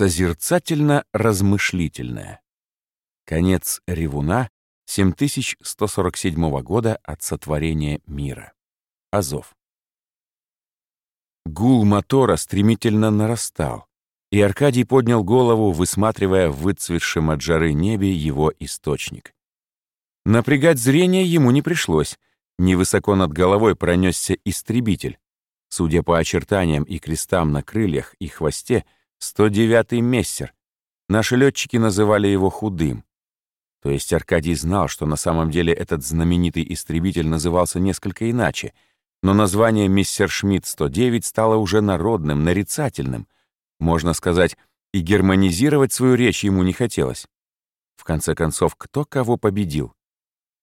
Созерцательно-размышлительное. Конец Ревуна 7147 года от сотворения мира. Азов. Гул мотора стремительно нарастал, и Аркадий поднял голову, высматривая в выцветшем от жары небе его источник. Напрягать зрение ему не пришлось. Невысоко над головой пронесся истребитель. Судя по очертаниям и крестам на крыльях и хвосте, 109-й мессер. Наши летчики называли его худым. То есть Аркадий знал, что на самом деле этот знаменитый истребитель назывался несколько иначе, но название «Мессершмитт-109» стало уже народным, нарицательным. Можно сказать, и германизировать свою речь ему не хотелось. В конце концов, кто кого победил?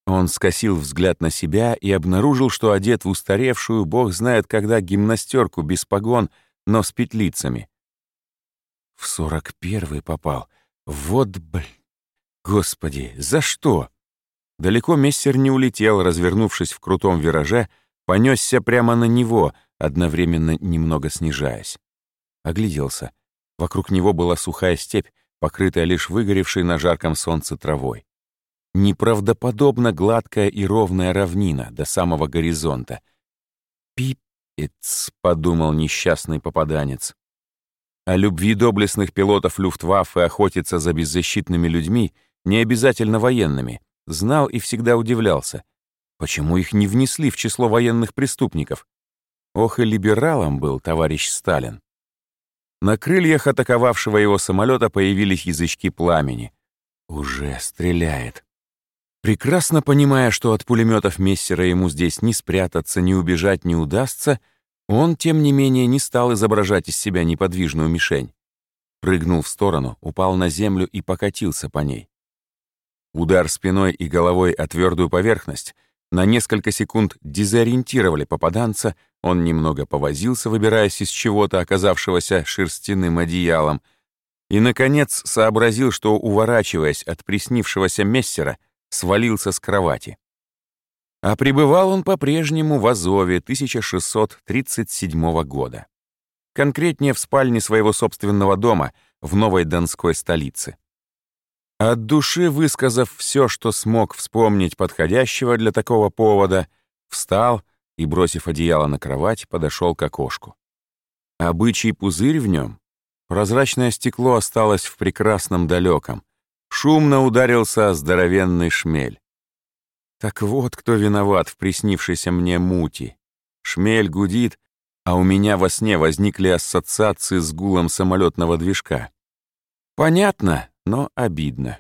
Он скосил взгляд на себя и обнаружил, что одет в устаревшую, бог знает когда, гимнастерку без погон, но с петлицами. В сорок первый попал. Вот, блин. Господи, за что? Далеко мессер не улетел, развернувшись в крутом вираже, понесся прямо на него, одновременно немного снижаясь. Огляделся. Вокруг него была сухая степь, покрытая лишь выгоревшей на жарком солнце травой. Неправдоподобно гладкая и ровная равнина до самого горизонта. «Пипец», — подумал несчастный попаданец. О любви доблестных пилотов Люфтваффе охотиться за беззащитными людьми — не обязательно военными, знал и всегда удивлялся. Почему их не внесли в число военных преступников? Ох и либералом был товарищ Сталин. На крыльях атаковавшего его самолета появились язычки пламени. Уже стреляет. Прекрасно понимая, что от пулеметов Мессера ему здесь ни спрятаться, ни убежать не удастся, он, тем не менее, не стал изображать из себя неподвижную мишень. Прыгнул в сторону, упал на землю и покатился по ней. Удар спиной и головой о твердую поверхность на несколько секунд дезориентировали попаданца, он немного повозился, выбираясь из чего-то, оказавшегося шерстяным одеялом, и, наконец, сообразил, что, уворачиваясь от приснившегося мессера, свалился с кровати. А пребывал он по-прежнему в Азове 1637 года. Конкретнее в спальне своего собственного дома в новой донской столице. От души высказав все, что смог вспомнить подходящего для такого повода, встал и, бросив одеяло на кровать, подошел к окошку. Обычий пузырь в нем, прозрачное стекло осталось в прекрасном далеком, шумно ударился здоровенный шмель. Так вот, кто виноват в приснившейся мне мути. Шмель гудит, а у меня во сне возникли ассоциации с гулом самолетного движка. Понятно, но обидно.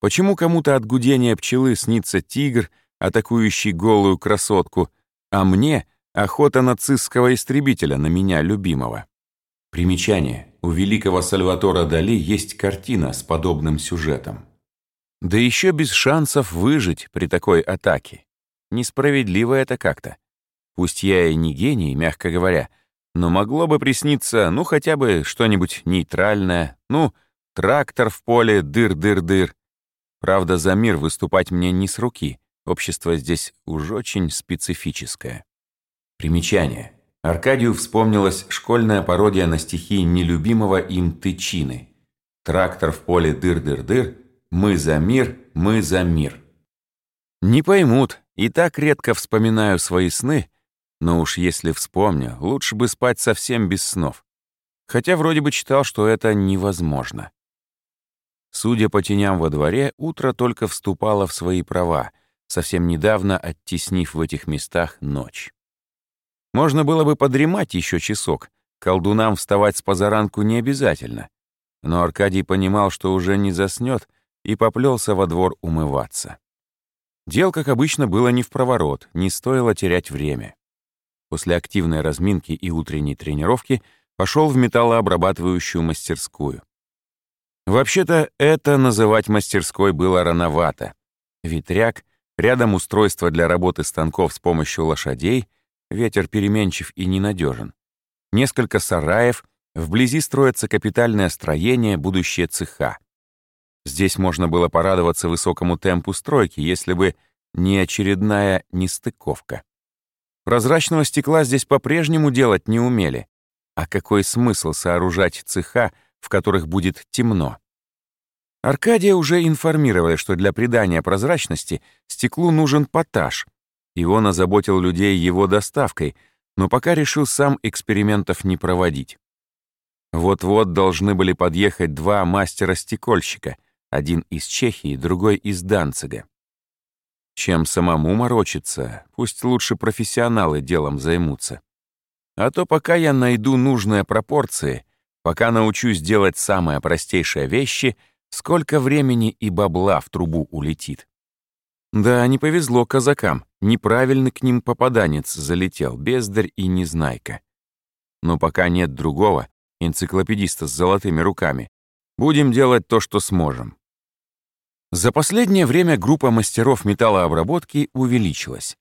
Почему кому-то от гудения пчелы снится тигр, атакующий голую красотку, а мне — охота нацистского истребителя на меня, любимого? Примечание. У великого Сальватора Дали есть картина с подобным сюжетом. Да еще без шансов выжить при такой атаке. Несправедливо это как-то. Пусть я и не гений, мягко говоря, но могло бы присниться, ну, хотя бы что-нибудь нейтральное, ну, Трактор в поле, дыр-дыр-дыр. Правда, за мир выступать мне не с руки. Общество здесь уж очень специфическое. Примечание. Аркадию вспомнилась школьная пародия на стихи нелюбимого им Тычины. «Трактор в поле дыр-дыр-дыр, мы за мир, мы за мир». Не поймут, и так редко вспоминаю свои сны, но уж если вспомню, лучше бы спать совсем без снов. Хотя вроде бы читал, что это невозможно. Судя по теням во дворе, утро только вступало в свои права, совсем недавно оттеснив в этих местах ночь. Можно было бы подремать еще часок, колдунам вставать с позаранку не обязательно. Но Аркадий понимал, что уже не заснет, и поплелся во двор умываться. Дел, как обычно, было не в проворот, не стоило терять время. После активной разминки и утренней тренировки пошел в металлообрабатывающую мастерскую. Вообще-то это называть мастерской было рановато. Ветряк, рядом устройство для работы станков с помощью лошадей, ветер переменчив и ненадежен. Несколько сараев, вблизи строится капитальное строение, будущее цеха. Здесь можно было порадоваться высокому темпу стройки, если бы не очередная нестыковка. Прозрачного стекла здесь по-прежнему делать не умели. А какой смысл сооружать цеха, в которых будет темно. Аркадия уже информировали, что для придания прозрачности стеклу нужен поташ, и он озаботил людей его доставкой, но пока решил сам экспериментов не проводить. Вот-вот должны были подъехать два мастера-стекольщика, один из Чехии, другой из Данцига. Чем самому морочиться, пусть лучше профессионалы делом займутся. А то пока я найду нужные пропорции, пока научусь делать самые простейшие вещи, сколько времени и бабла в трубу улетит. Да, не повезло казакам, неправильно к ним попаданец залетел, бездарь и незнайка. Но пока нет другого, энциклопедиста с золотыми руками, будем делать то, что сможем. За последнее время группа мастеров металлообработки увеличилась.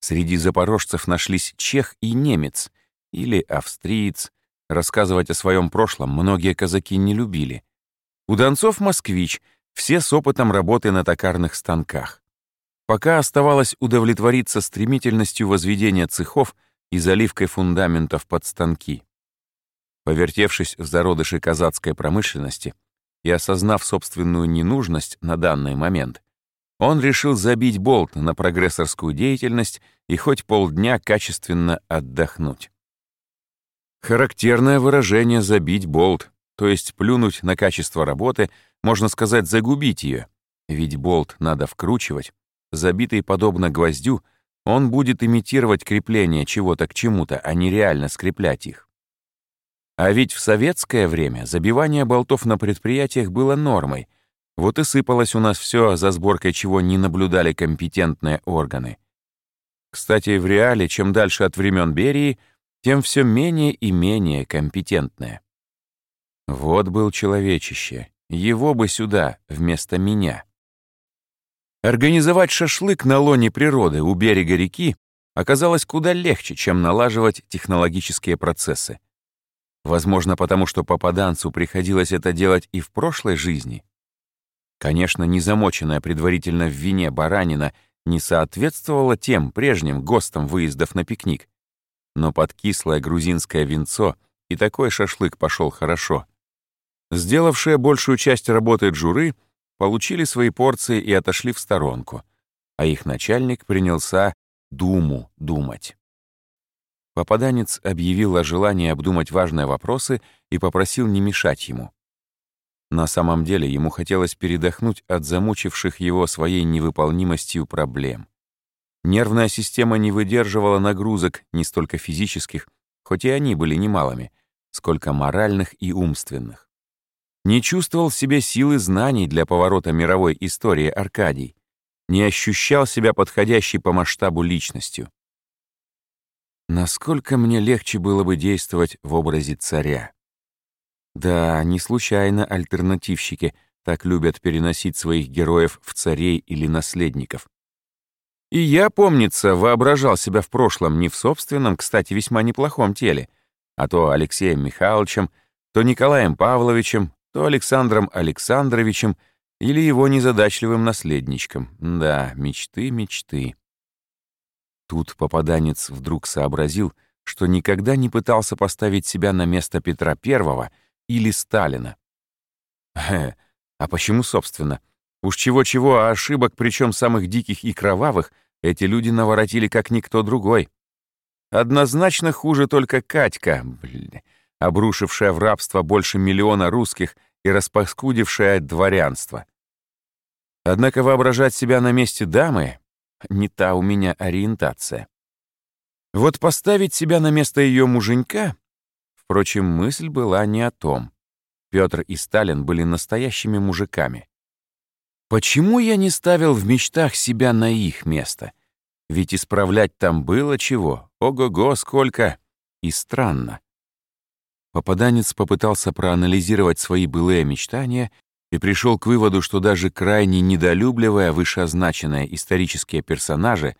Среди запорожцев нашлись чех и немец, или австриец. Рассказывать о своем прошлом многие казаки не любили. У донцов москвич, все с опытом работы на токарных станках. Пока оставалось удовлетвориться стремительностью возведения цехов и заливкой фундаментов под станки. Повертевшись в зародыше казацкой промышленности и осознав собственную ненужность на данный момент, он решил забить болт на прогрессорскую деятельность и хоть полдня качественно отдохнуть. Характерное выражение «забить болт», то есть плюнуть на качество работы, можно сказать, загубить ее. Ведь болт надо вкручивать. Забитый подобно гвоздю, он будет имитировать крепление чего-то к чему-то, а не реально скреплять их. А ведь в советское время забивание болтов на предприятиях было нормой. Вот и сыпалось у нас все, за сборкой чего не наблюдали компетентные органы. Кстати, в реале, чем дальше от времен Берии, тем все менее и менее компетентное. Вот был человечище, его бы сюда, вместо меня. Организовать шашлык на лоне природы у берега реки оказалось куда легче, чем налаживать технологические процессы. Возможно, потому что попаданцу приходилось это делать и в прошлой жизни. Конечно, незамоченная предварительно в вине баранина не соответствовала тем прежним ГОСТам выездов на пикник, но под кислое грузинское винцо и такой шашлык пошел хорошо. Сделавшие большую часть работы джуры получили свои порции и отошли в сторонку, а их начальник принялся думу думать. Попаданец объявил о желании обдумать важные вопросы и попросил не мешать ему. На самом деле ему хотелось передохнуть от замучивших его своей невыполнимостью проблем. Нервная система не выдерживала нагрузок не столько физических, хоть и они были немалыми, сколько моральных и умственных. Не чувствовал в себе силы знаний для поворота мировой истории Аркадий, не ощущал себя подходящей по масштабу личностью. Насколько мне легче было бы действовать в образе царя? Да, не случайно альтернативщики так любят переносить своих героев в царей или наследников. И я, помнится, воображал себя в прошлом не в собственном, кстати, весьма неплохом теле, а то Алексеем Михайловичем, то Николаем Павловичем, то Александром Александровичем или его незадачливым наследничком. Да, мечты, мечты. Тут попаданец вдруг сообразил, что никогда не пытался поставить себя на место Петра Первого или Сталина. Хе, а почему, собственно? Уж чего-чего, а ошибок, причем самых диких и кровавых, эти люди наворотили как никто другой. Однозначно хуже только Катька, блин, обрушившая в рабство больше миллиона русских и распаскудившая дворянство. Однако воображать себя на месте дамы — не та у меня ориентация. Вот поставить себя на место ее муженька, впрочем, мысль была не о том. Петр и Сталин были настоящими мужиками. Почему я не ставил в мечтах себя на их место? Ведь исправлять там было чего, ого-го, сколько. И странно. Попаданец попытался проанализировать свои былые мечтания и пришел к выводу, что даже крайне недолюбливая вышеозначенные исторические персонажи,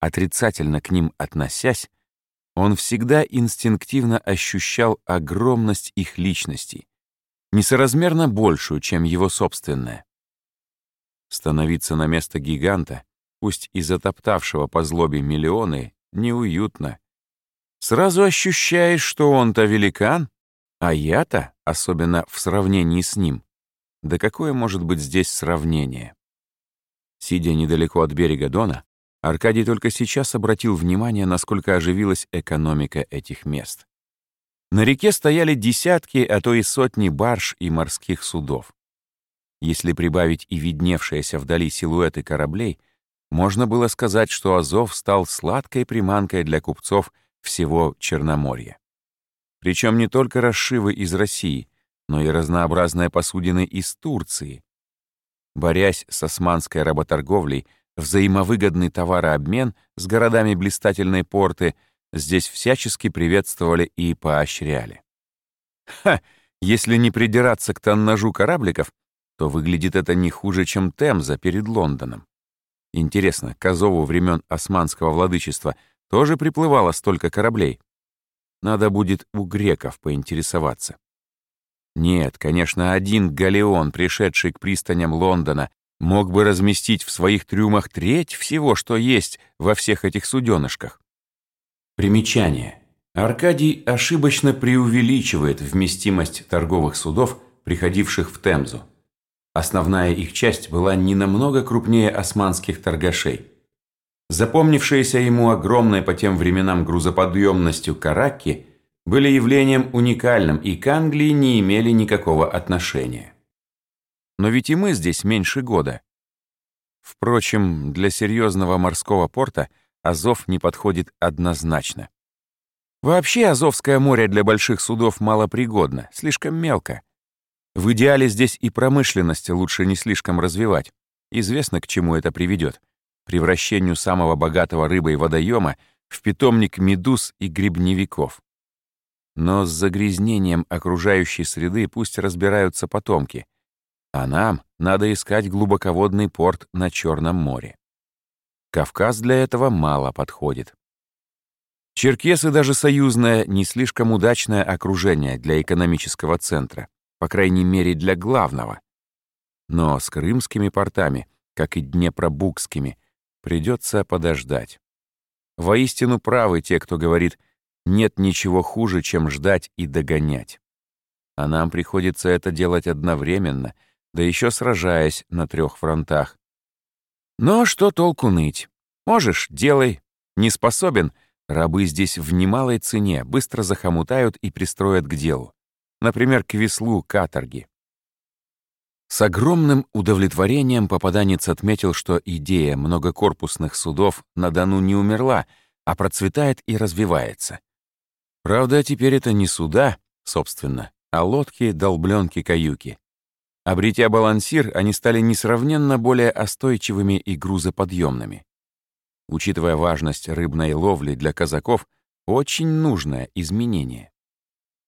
отрицательно к ним относясь, он всегда инстинктивно ощущал огромность их личностей, несоразмерно большую, чем его собственная. Становиться на место гиганта, пусть и затоптавшего по злобе миллионы, неуютно. Сразу ощущаешь, что он-то великан, А я-то, особенно в сравнении с ним, да какое может быть здесь сравнение? Сидя недалеко от берега Дона, Аркадий только сейчас обратил внимание, насколько оживилась экономика этих мест. На реке стояли десятки, а то и сотни барж и морских судов. Если прибавить и видневшиеся вдали силуэты кораблей, можно было сказать, что Азов стал сладкой приманкой для купцов всего Черноморья. Причем не только расшивы из России, но и разнообразные посудины из Турции. Борясь с османской работорговлей, взаимовыгодный товарообмен с городами блистательной порты здесь всячески приветствовали и поощряли. Ха! Если не придираться к тоннажу корабликов, то выглядит это не хуже, чем Темза перед Лондоном. Интересно, к Азову времен османского владычества тоже приплывало столько кораблей? Надо будет у греков поинтересоваться. Нет, конечно, один галеон, пришедший к пристаням Лондона, мог бы разместить в своих трюмах треть всего, что есть во всех этих суденышках. Примечание. Аркадий ошибочно преувеличивает вместимость торговых судов, приходивших в Темзу. Основная их часть была не намного крупнее османских торгашей. Запомнившиеся ему огромной по тем временам грузоподъемностью каракки были явлением уникальным и к Англии не имели никакого отношения. Но ведь и мы здесь меньше года. Впрочем, для серьезного морского порта Азов не подходит однозначно. Вообще Азовское море для больших судов малопригодно, слишком мелко. В идеале здесь и промышленность лучше не слишком развивать. Известно, к чему это приведет. Превращению самого богатого рыбой водоема в питомник медуз и грибневиков. Но с загрязнением окружающей среды пусть разбираются потомки. А нам надо искать глубоководный порт на Черном море. Кавказ для этого мало подходит. Черкесы даже союзное, не слишком удачное окружение для экономического центра по крайней мере для главного. Но с крымскими портами, как и днепробукскими, придется подождать. Воистину правы те, кто говорит, нет ничего хуже, чем ждать и догонять. А нам приходится это делать одновременно, да еще сражаясь на трех фронтах. Но что толку ныть? Можешь — делай. Не способен — рабы здесь в немалой цене, быстро захомутают и пристроят к делу например, к веслу каторги. С огромным удовлетворением попаданец отметил, что идея многокорпусных судов на Дону не умерла, а процветает и развивается. Правда, теперь это не суда, собственно, а лодки, долбленки, каюки. Обретя балансир, они стали несравненно более остойчивыми и грузоподъемными. Учитывая важность рыбной ловли для казаков, очень нужное изменение.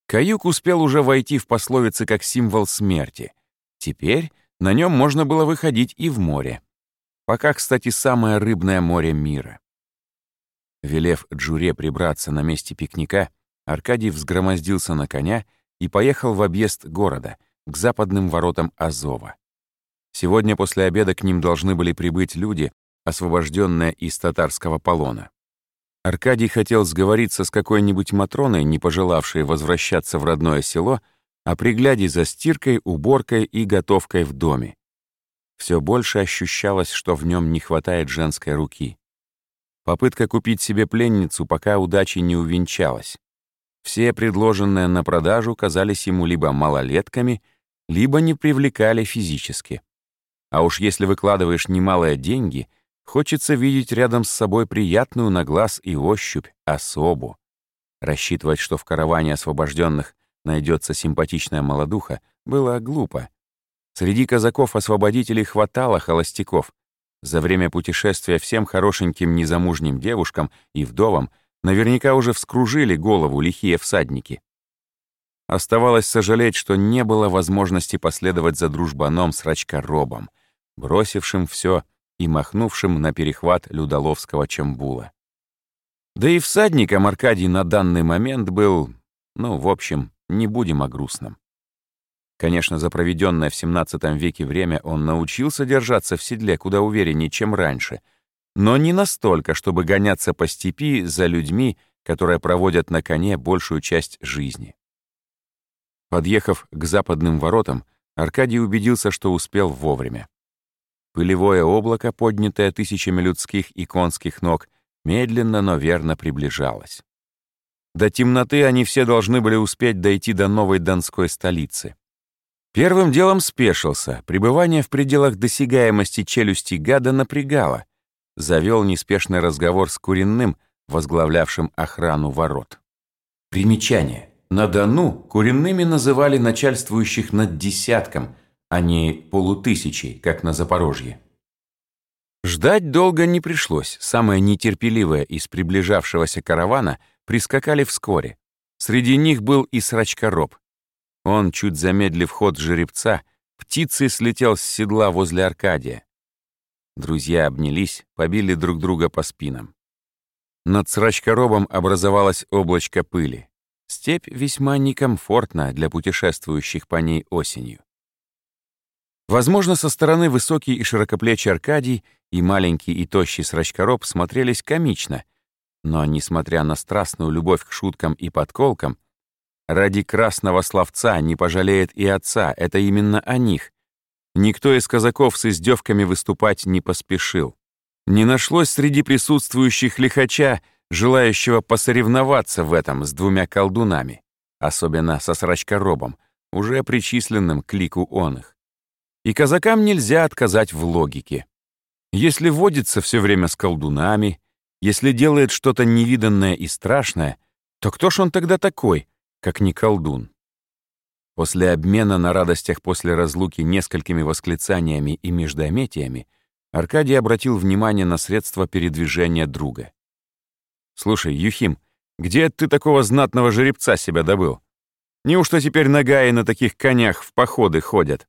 Каюк успел уже войти в пословицы как символ смерти. Теперь на нем можно было выходить и в море. Пока, кстати, самое рыбное море мира. Велев Джуре прибраться на месте пикника, Аркадий взгромоздился на коня и поехал в объезд города, к западным воротам Азова. Сегодня после обеда к ним должны были прибыть люди, освобожденные из татарского полона. Аркадий хотел сговориться с какой-нибудь Матроной, не пожелавшей возвращаться в родное село, о пригляде за стиркой, уборкой и готовкой в доме. Все больше ощущалось, что в нем не хватает женской руки. Попытка купить себе пленницу пока удачей не увенчалась. Все предложенные на продажу казались ему либо малолетками, либо не привлекали физически. А уж если выкладываешь немалые деньги — Хочется видеть рядом с собой приятную на глаз и ощупь особу. Рассчитывать, что в караване освобожденных найдется симпатичная молодуха, было глупо. Среди казаков-освободителей хватало холостяков. За время путешествия всем хорошеньким незамужним девушкам и вдовам наверняка уже вскружили голову лихие всадники. Оставалось сожалеть, что не было возможности последовать за дружбаном с рачкоробом, бросившим все и махнувшим на перехват Людоловского Чамбула. Да и всадником Аркадий на данный момент был, ну, в общем, не будем о грустном. Конечно, за проведенное в XVII веке время он научился держаться в седле куда увереннее, чем раньше, но не настолько, чтобы гоняться по степи за людьми, которые проводят на коне большую часть жизни. Подъехав к западным воротам, Аркадий убедился, что успел вовремя. Пылевое облако, поднятое тысячами людских и конских ног, медленно, но верно приближалось. До темноты они все должны были успеть дойти до новой донской столицы. Первым делом спешился. Пребывание в пределах досягаемости челюсти гада напрягало. Завел неспешный разговор с Куренным, возглавлявшим охрану ворот. Примечание. На Дону куренными называли начальствующих над десятком, а не полутысячей, как на Запорожье. Ждать долго не пришлось. Самое нетерпеливое из приближавшегося каравана прискакали вскоре. Среди них был и срачкороб. Он, чуть замедлив ход жеребца, птицей слетел с седла возле Аркадия. Друзья обнялись, побили друг друга по спинам. Над срачкоробом образовалось облачко пыли. Степь весьма некомфортна для путешествующих по ней осенью. Возможно, со стороны высокий и широкоплечий Аркадий и маленький и тощий срачкороб смотрелись комично, но, несмотря на страстную любовь к шуткам и подколкам, ради красного словца не пожалеет и отца, это именно о них. Никто из казаков с издевками выступать не поспешил. Не нашлось среди присутствующих лихача, желающего посоревноваться в этом с двумя колдунами, особенно со срачкоробом, уже причисленным к лику он их. И казакам нельзя отказать в логике. Если водится все время с колдунами, если делает что-то невиданное и страшное, то кто ж он тогда такой, как не колдун? После обмена на радостях после разлуки несколькими восклицаниями и междометиями Аркадий обратил внимание на средства передвижения друга. Слушай, Юхим, где ты такого знатного жеребца себя добыл? Неужто теперь нагаи на таких конях в походы ходят?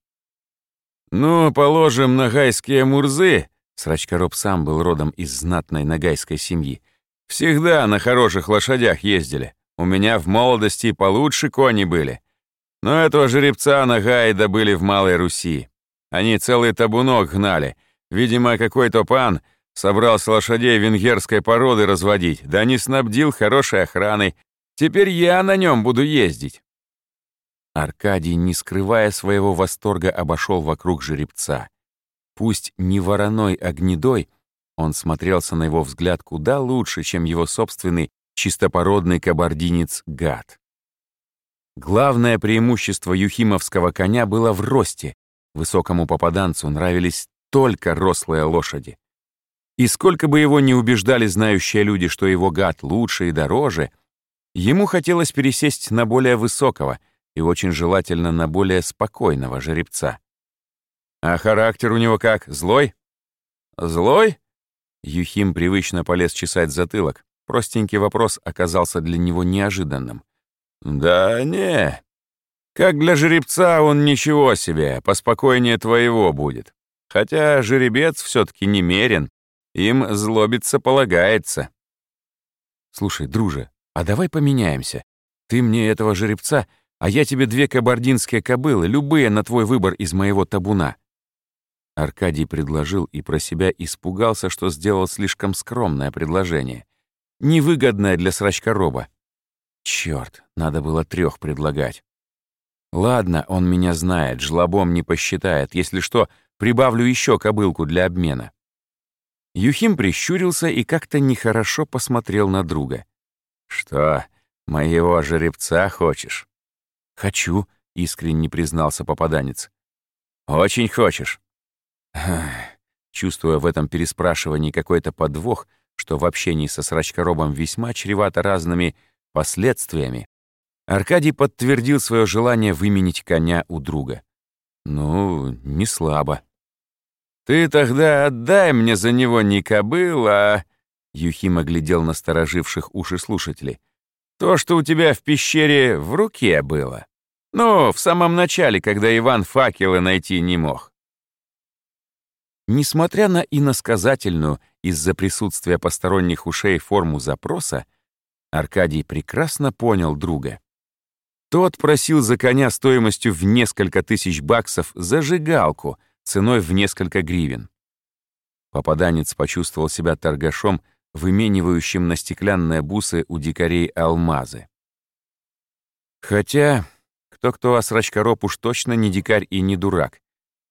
Ну, положим, нагайские мурзы, Срачкороб сам был родом из знатной нагайской семьи, всегда на хороших лошадях ездили. У меня в молодости получше кони были. Но этого жеребца нагаи добыли в Малой Руси. Они целый табунок гнали. Видимо, какой-то пан Собрался лошадей венгерской породы разводить, да не снабдил хорошей охраной. Теперь я на нем буду ездить. Аркадий, не скрывая своего восторга, обошел вокруг жеребца. Пусть не вороной, а гнедой, он смотрелся на его взгляд куда лучше, чем его собственный чистопородный кабардинец Гад. Главное преимущество юхимовского коня было в росте. Высокому попаданцу нравились только рослые лошади. И сколько бы его ни убеждали знающие люди, что его гад лучше и дороже, ему хотелось пересесть на более высокого и очень желательно на более спокойного жеребца. А характер у него как, злой? Злой? Юхим привычно полез чесать затылок. Простенький вопрос оказался для него неожиданным. «Да не. Как для жеребца он ничего себе, поспокойнее твоего будет. Хотя жеребец все таки немерен, им злобиться полагается. Слушай, друже, а давай поменяемся. Ты мне этого жеребца, а я тебе две кабардинские кобылы, любые на твой выбор из моего табуна. Аркадий предложил и про себя испугался, что сделал слишком скромное предложение. Невыгодное для срачкороба. Черт, надо было трех предлагать. Ладно, он меня знает, жлобом не посчитает. Если что, прибавлю еще кобылку для обмена. Юхим прищурился и как-то нехорошо посмотрел на друга. «Что, моего жеребца хочешь?» «Хочу», — искренне признался попаданец. «Очень хочешь?» Чувствуя в этом переспрашивании какой-то подвох, что в общении со срачкоробом весьма чревато разными последствиями, Аркадий подтвердил свое желание выменить коня у друга. «Ну, не слабо». «Ты тогда отдай мне за него не кобыл, а...» Юхим оглядел настороживших уши слушателей. «То, что у тебя в пещере в руке было. Ну, в самом начале, когда Иван факелы найти не мог». Несмотря на иносказательную из-за присутствия посторонних ушей форму запроса, Аркадий прекрасно понял друга. Тот просил за коня стоимостью в несколько тысяч баксов зажигалку — ценой в несколько гривен. Попаданец почувствовал себя торгашом, выменивающим на стеклянные бусы у дикарей алмазы. Хотя, Кто-кто, а Срачкороб уж точно не дикарь и не дурак.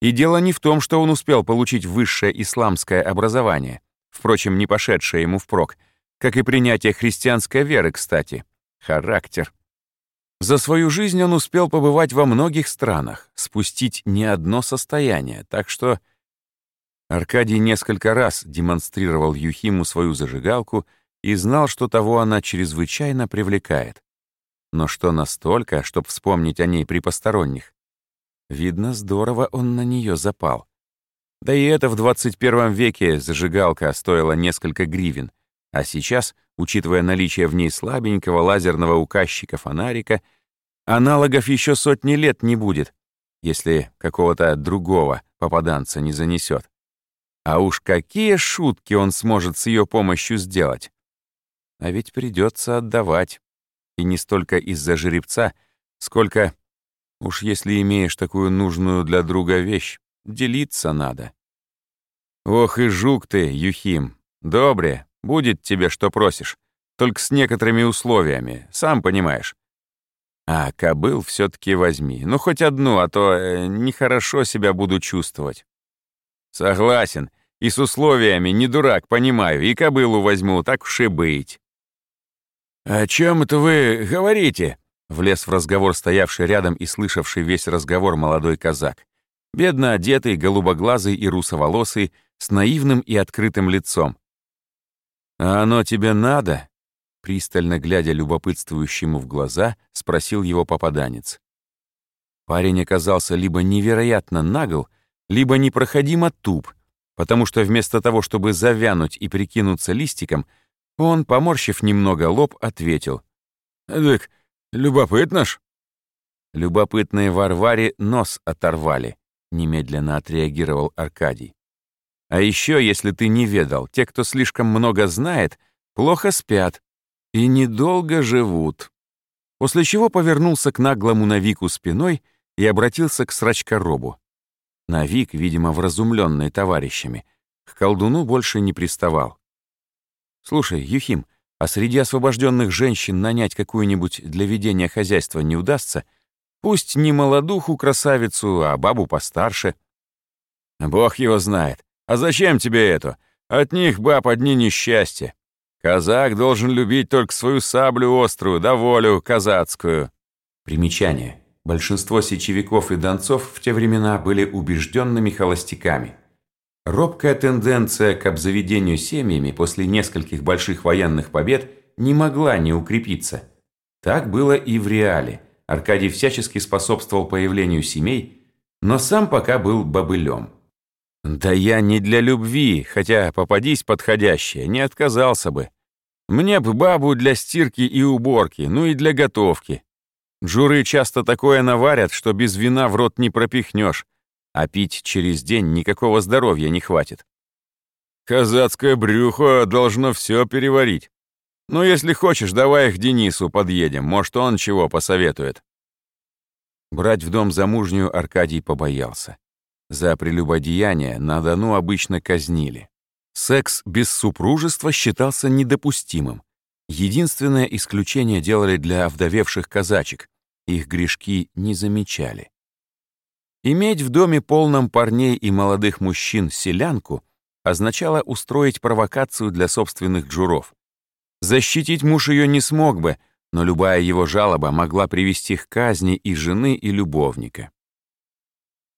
И дело не в том, что он успел получить высшее исламское образование, впрочем, не пошедшее ему впрок, как и принятие христианской веры, кстати. Характер. За свою жизнь он успел побывать во многих странах, спустить не одно состояние, так что... Аркадий несколько раз демонстрировал Юхиму свою зажигалку и знал, что того она чрезвычайно привлекает. Но что настолько, чтобы вспомнить о ней при посторонних? Видно, здорово он на нее запал. Да и это в 21 веке зажигалка стоила несколько гривен, а сейчас, учитывая наличие в ней слабенького лазерного указчика фонарика, аналогов еще сотни лет не будет, если какого-то другого попаданца не занесет. А уж какие шутки он сможет с ее помощью сделать. А ведь придется отдавать. И не столько из-за жеребца, сколько, уж если имеешь такую нужную для друга вещь, делиться надо. Ох и жук ты, Юхим. Добре, будет тебе, что просишь. Только с некоторыми условиями, сам понимаешь. А кобыл все таки возьми. Ну, хоть одну, а то э, нехорошо себя буду чувствовать. Согласен. И с условиями, не дурак, понимаю. И кобылу возьму, так уж и быть. «О чем это вы говорите?» — влез в разговор стоявший рядом и слышавший весь разговор молодой казак. Бедно одетый, голубоглазый и русоволосый, с наивным и открытым лицом. «А оно тебе надо?» Пристально глядя любопытствующему в глаза, спросил его попаданец. Парень оказался либо невероятно нагл, либо непроходимо туп, потому что вместо того, чтобы завянуть и прикинуться листиком, он, поморщив немного лоб, ответил. «Так, любопытно ж». «Любопытные Варваре нос оторвали», — немедленно отреагировал Аркадий. «А еще, если ты не ведал, те, кто слишком много знает, плохо спят и недолго живут». После чего повернулся к наглому Навику спиной и обратился к срачкоробу. Навик, видимо, вразумленный товарищами, к колдуну больше не приставал. «Слушай, Юхим, а среди освобожденных женщин нанять какую-нибудь для ведения хозяйства не удастся? Пусть не молодуху красавицу, а бабу постарше». «Бог его знает. А зачем тебе это? От них баб одни несчастья. Казак должен любить только свою саблю острую, да волю казацкую». Примечание. Большинство сечевиков и донцов в те времена были убежденными холостяками. Робкая тенденция к обзаведению семьями после нескольких больших военных побед не могла не укрепиться. Так было и в реале. Аркадий всячески способствовал появлению семей, но сам пока был бобылем. «Да я не для любви, хотя попадись подходящее, не отказался бы. Мне бы бабу для стирки и уборки, ну и для готовки. Журы часто такое наварят, что без вина в рот не пропихнешь, а пить через день никакого здоровья не хватит. Казацкое брюхо должно все переварить. Ну, если хочешь, давай их Денису подъедем, может, он чего посоветует. Брать в дом замужнюю Аркадий побоялся. За прелюбодеяние на Дону обычно казнили. Секс без супружества считался недопустимым. Единственное исключение делали для овдовевших казачек. Их грешки не замечали. Иметь в доме полном парней и молодых мужчин селянку означало устроить провокацию для собственных джуров. Защитить муж ее не смог бы, но любая его жалоба могла привести к казни и жены, и любовника.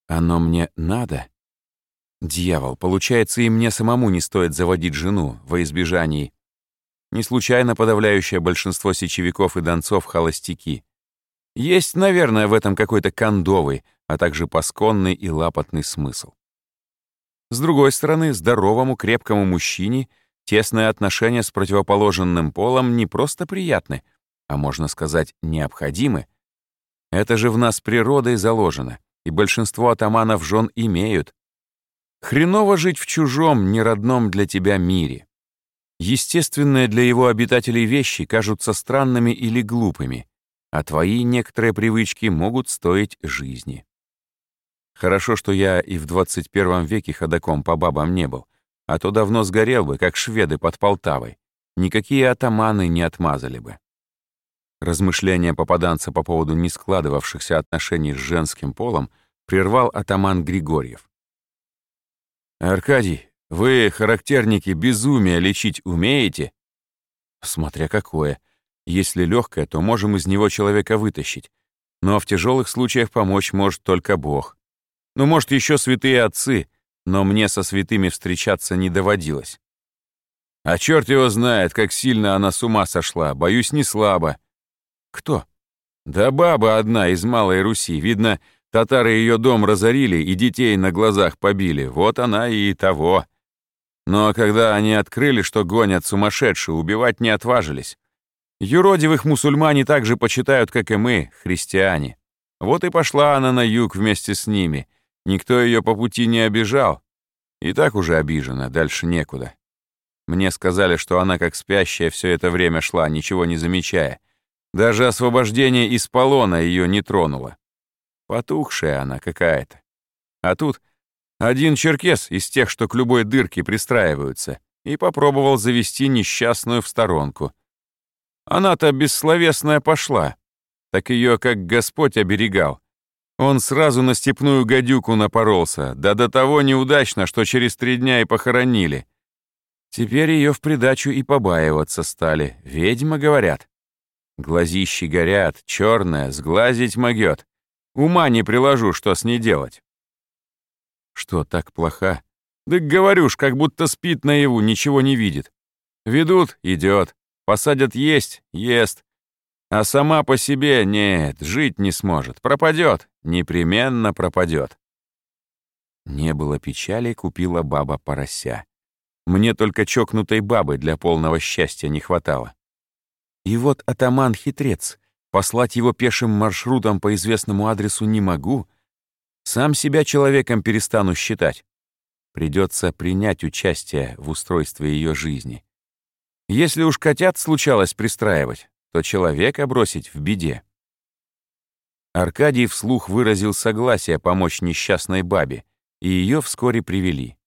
«Оно мне надо?» «Дьявол, получается, и мне самому не стоит заводить жену во избежании. Не случайно подавляющее большинство сечевиков и донцов — холостяки. Есть, наверное, в этом какой-то кондовый, а также пасконный и лапотный смысл. С другой стороны, здоровому, крепкому мужчине тесные отношения с противоположным полом не просто приятны, а, можно сказать, необходимы. Это же в нас природой заложено, и большинство атаманов жен имеют. Хреново жить в чужом, неродном для тебя мире. Естественные для его обитателей вещи кажутся странными или глупыми, а твои некоторые привычки могут стоить жизни. Хорошо, что я и в 21 веке ходаком по бабам не был, а то давно сгорел бы, как шведы под Полтавой. Никакие атаманы не отмазали бы. Размышления попаданца по поводу не складывавшихся отношений с женским полом прервал атаман Григорьев. «Аркадий, вы, характерники, безумия лечить умеете?» «Смотря какое. Если легкое, то можем из него человека вытащить. Но в тяжелых случаях помочь может только Бог. Ну, может, еще святые отцы, но мне со святыми встречаться не доводилось. А черт его знает, как сильно она с ума сошла, боюсь, не слабо. Кто? Да баба одна из Малой Руси. Видно, татары ее дом разорили и детей на глазах побили. Вот она и того. Но когда они открыли, что гонят сумасшедшие, убивать не отважились. Юродивых мусульмане так же почитают, как и мы, христиане. Вот и пошла она на юг вместе с ними. Никто ее по пути не обижал. И так уже обижена, дальше некуда. Мне сказали, что она как спящая все это время шла, ничего не замечая. Даже освобождение из полона ее не тронуло. Потухшая она какая-то. А тут один черкес из тех, что к любой дырке пристраиваются, и попробовал завести несчастную в сторонку. Она-то бессловесная пошла, так ее как Господь оберегал. Он сразу на степную гадюку напоролся, да до того неудачно, что через три дня и похоронили. Теперь ее в придачу и побаиваться стали. Ведьма, говорят. Глазищи горят, черная, сглазить могет. Ума не приложу, что с ней делать. Что, так плоха? Да говорю ж, как будто спит наяву, ничего не видит. Ведут — идет. Посадят есть — ест. А сама по себе — нет, жить не сможет. Пропадет, непременно пропадет. Не было печали, купила баба порося. Мне только чокнутой бабы для полного счастья не хватало. И вот атаман-хитрец, послать его пешим маршрутом по известному адресу не могу, сам себя человеком перестану считать. Придется принять участие в устройстве ее жизни. Если уж котят случалось пристраивать, то человека бросить в беде. Аркадий вслух выразил согласие помочь несчастной бабе, и ее вскоре привели.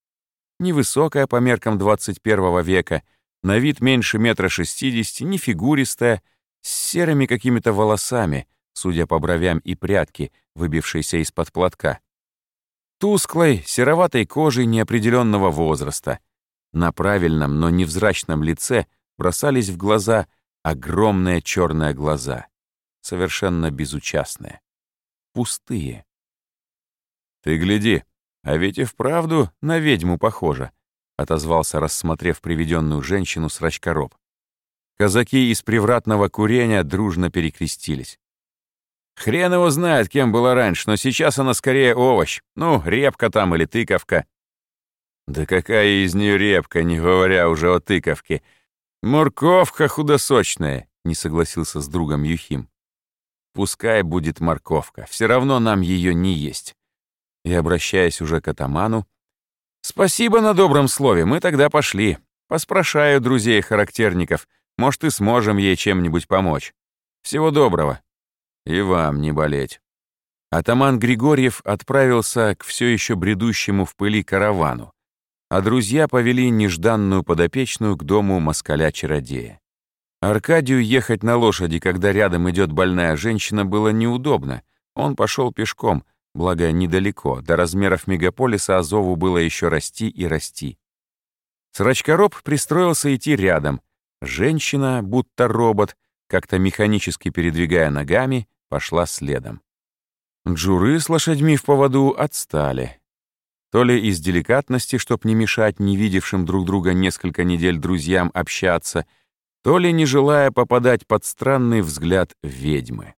Невысокая по меркам 21 века, на вид меньше метра шестидесяти, не фигуристая, с серыми какими-то волосами, судя по бровям и прядке, выбившейся из-под платка. Тусклой, сероватой кожей неопределенного возраста. На правильном, но невзрачном лице бросались в глаза огромные черные глаза, совершенно безучастные, пустые. «Ты гляди, а ведь и вправду на ведьму похоже», — отозвался, рассмотрев приведенную женщину с рачкороб. Казаки из привратного курения дружно перекрестились. Хрен его знает, кем была раньше, но сейчас она скорее овощ. Ну, репка там или тыковка. Да какая из нее репка, не говоря уже о тыковке. Морковка худосочная, не согласился с другом Юхим. Пускай будет морковка, все равно нам ее не есть. И, обращаясь уже к атаману, «Спасибо на добром слове, мы тогда пошли. Поспрашаю друзей-характерников, может, и сможем ей чем-нибудь помочь. Всего доброго». И вам не болеть. Атаман Григорьев отправился к все еще бредущему в пыли каравану, а друзья повели нежданную подопечную к дому москаля-чародея. Аркадию ехать на лошади, когда рядом идет больная женщина, было неудобно. Он пошел пешком, благо недалеко, до размеров мегаполиса Азову было еще расти и расти. Срачкороб пристроился идти рядом. Женщина, будто робот, как-то механически передвигая ногами, пошла следом. Джуры с лошадьми в поводу отстали. То ли из деликатности, чтоб не мешать не видевшим друг друга несколько недель друзьям общаться, то ли не желая попадать под странный взгляд ведьмы.